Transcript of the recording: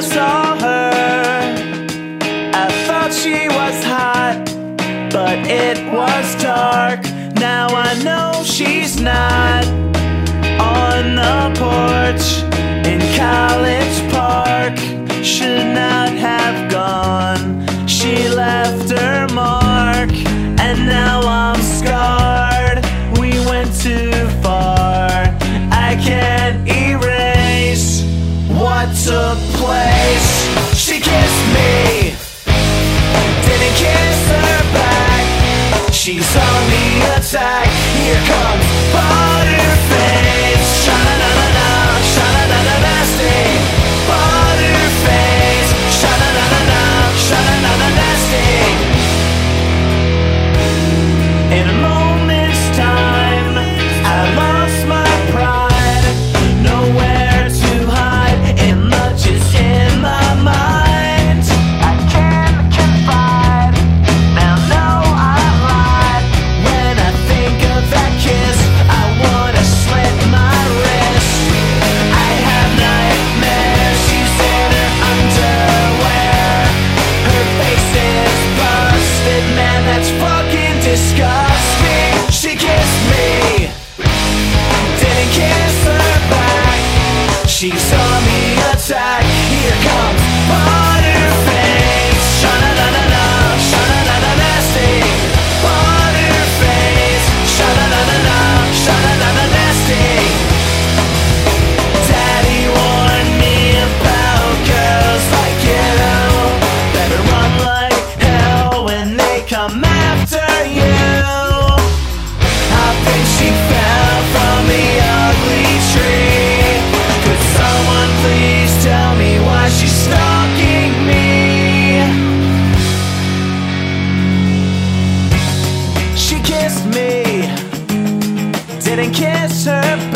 I saw her, I thought she was hot, but it was dark. Now I know she's not on the porch. Here comes that's fucking disgusting. She kissed me. Didn't kiss her back. She saw me attack. me. Didn't kiss her.